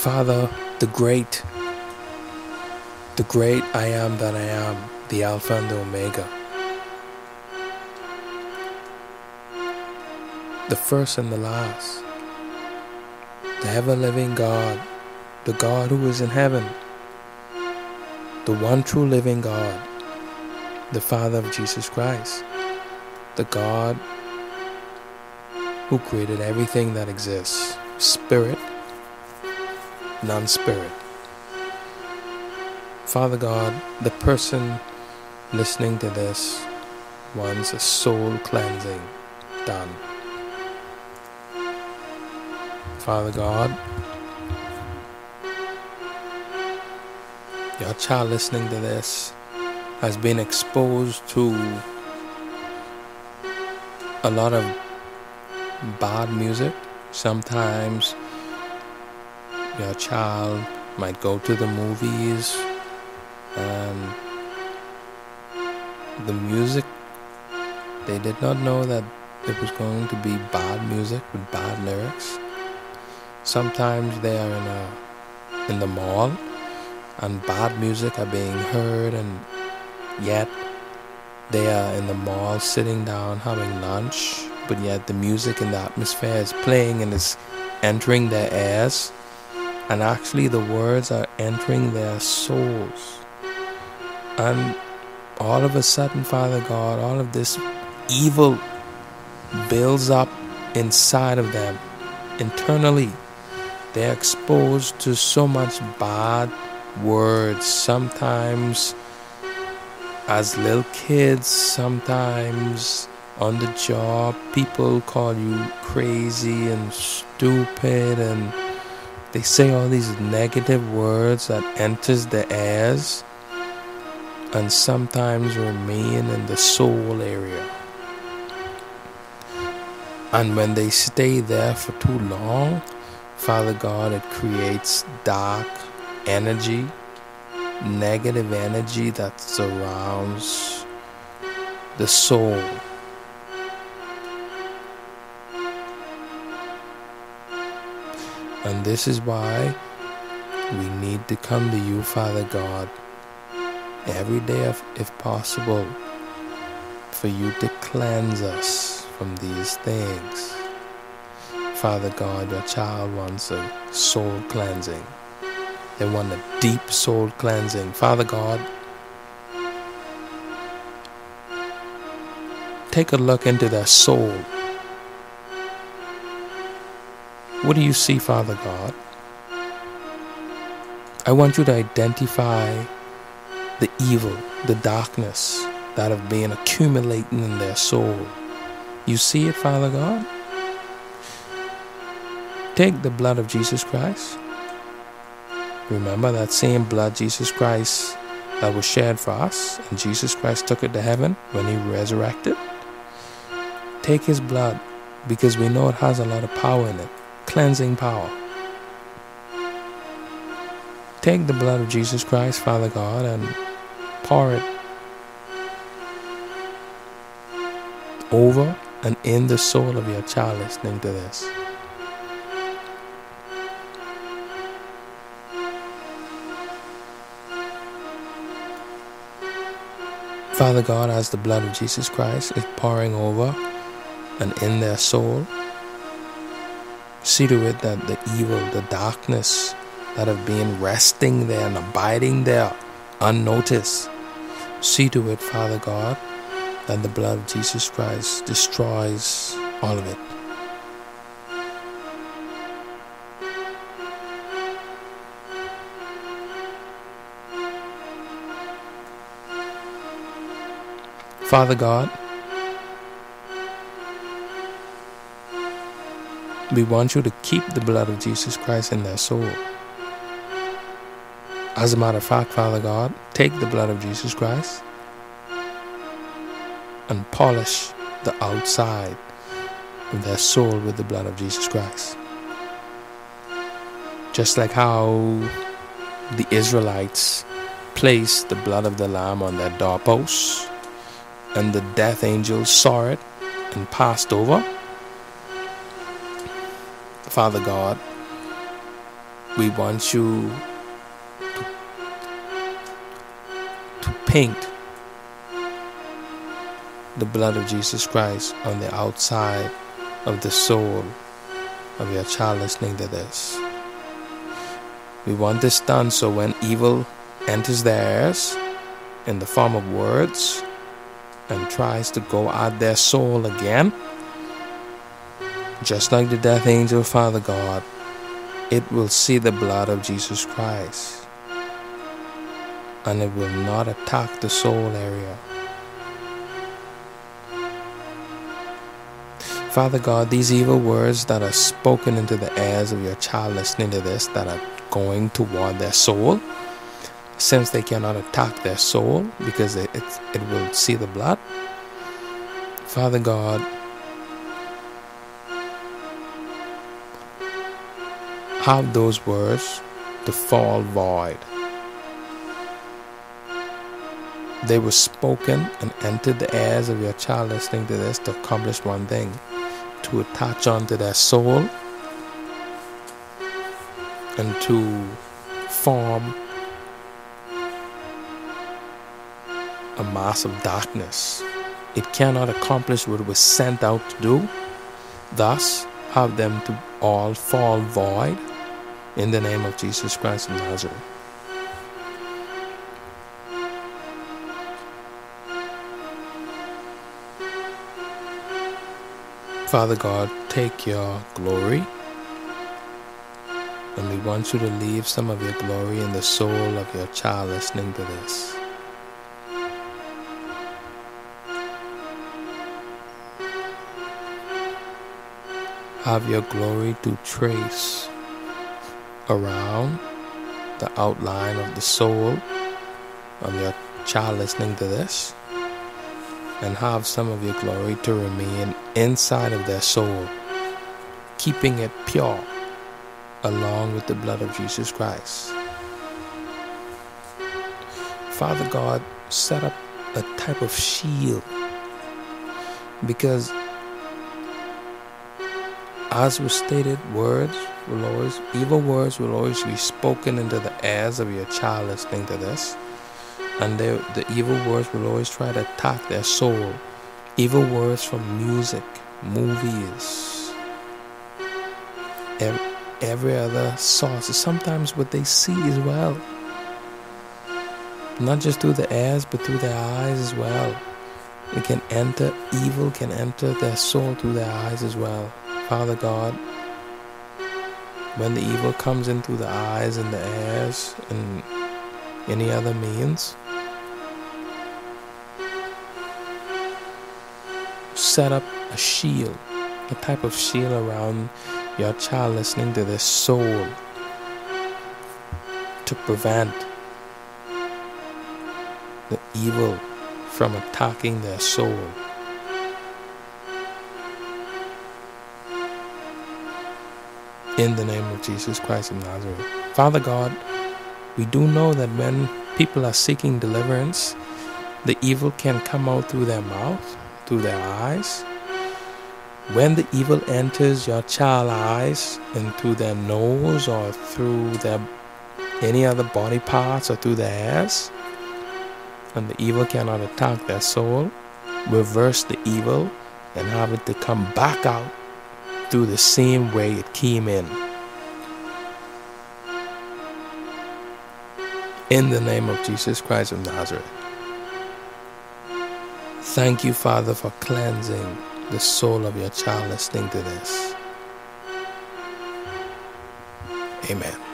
Father, the great, the great I am that I am, the Alpha and the Omega, the first and the last, the ever living God, the God who is in heaven, the one true living God, the Father of Jesus Christ, the God who created everything that exists, spirit non spirit. Father God, the person listening to this wants a soul cleansing done. Father God, your child listening to this has been exposed to a lot of bad music, sometimes your child might go to the movies and the music they did not know that it was going to be bad music with bad lyrics. Sometimes they are in a in the mall and bad music are being heard and yet they are in the mall sitting down having lunch but yet the music and the atmosphere is playing and is entering their ears and actually the words are entering their souls. And all of a sudden, Father God, all of this evil builds up inside of them internally. They're exposed to so much bad words, sometimes as little kids, sometimes on the job, people call you crazy and stupid and they say all these negative words that enters the ears and sometimes remain in the soul area. And when they stay there for too long, Father God, it creates dark energy, negative energy that surrounds the soul. And this is why we need to come to you, Father God, every day if, if possible, for you to cleanse us from these things. Father God, your child wants a soul cleansing. They want a deep soul cleansing. Father God, take a look into their soul. What do you see, Father God? I want you to identify the evil, the darkness that have been accumulating in their soul. You see it, Father God? Take the blood of Jesus Christ. Remember that same blood, Jesus Christ, that was shed for us, and Jesus Christ took it to heaven when he resurrected? Take his blood because we know it has a lot of power in it cleansing power. Take the blood of Jesus Christ, Father God, and pour it over and in the soul of your child listening to this. Father God, as the blood of Jesus Christ is pouring over and in their soul, See to it that the evil, the darkness that have been resting there and abiding there unnoticed. See to it, Father God, that the blood of Jesus Christ destroys all of it. Father God, We want you to keep the blood of Jesus Christ in their soul. As a matter of fact, Father God, take the blood of Jesus Christ and polish the outside of their soul with the blood of Jesus Christ. Just like how the Israelites placed the blood of the Lamb on their doorposts, and the death angel saw it and passed over Father God, we want you to, to paint the blood of Jesus Christ on the outside of the soul of your child listening to this. We want this done so when evil enters theirs in the form of words and tries to go at their soul again, just like the death angel, Father God, it will see the blood of Jesus Christ and it will not attack the soul area. Father God, these evil words that are spoken into the ears of your child listening to this, that are going toward their soul, since they cannot attack their soul because it, it, it will see the blood. Father God, have those words to fall void. They were spoken and entered the ears of your child listening to this to accomplish one thing to attach onto their soul and to form a mass of darkness. It cannot accomplish what it was sent out to do. Thus, have them to all fall void in the name of Jesus Christ of Nazareth. Father God, take your glory. And we want you to leave some of your glory in the soul of your child listening to this. have your glory to trace around the outline of the soul of your child listening to this and have some of your glory to remain inside of their soul, keeping it pure along with the blood of Jesus Christ. Father God, set up a type of shield because as was stated, words will always, evil words will always be spoken into the ears of your child listening to this. And they, the evil words will always try to attack their soul. Evil words from music, movies, every, every other source. Sometimes what they see as well. Not just through the ears, but through their eyes as well. It can enter, evil can enter their soul through their eyes as well. Father God, when the evil comes in through the eyes and the ears and any other means, set up a shield, a type of shield around your child listening to their soul to prevent the evil from attacking their soul. In the name of Jesus Christ of Nazareth. Father God, we do know that when people are seeking deliverance, the evil can come out through their mouth, through their eyes. When the evil enters your child's eyes and through their nose or through their any other body parts or through their ears, and the evil cannot attack their soul, reverse the evil and have it to come back out through the same way it came in. In the name of Jesus Christ of Nazareth. Thank you, Father, for cleansing the soul of your child listening to this. Amen.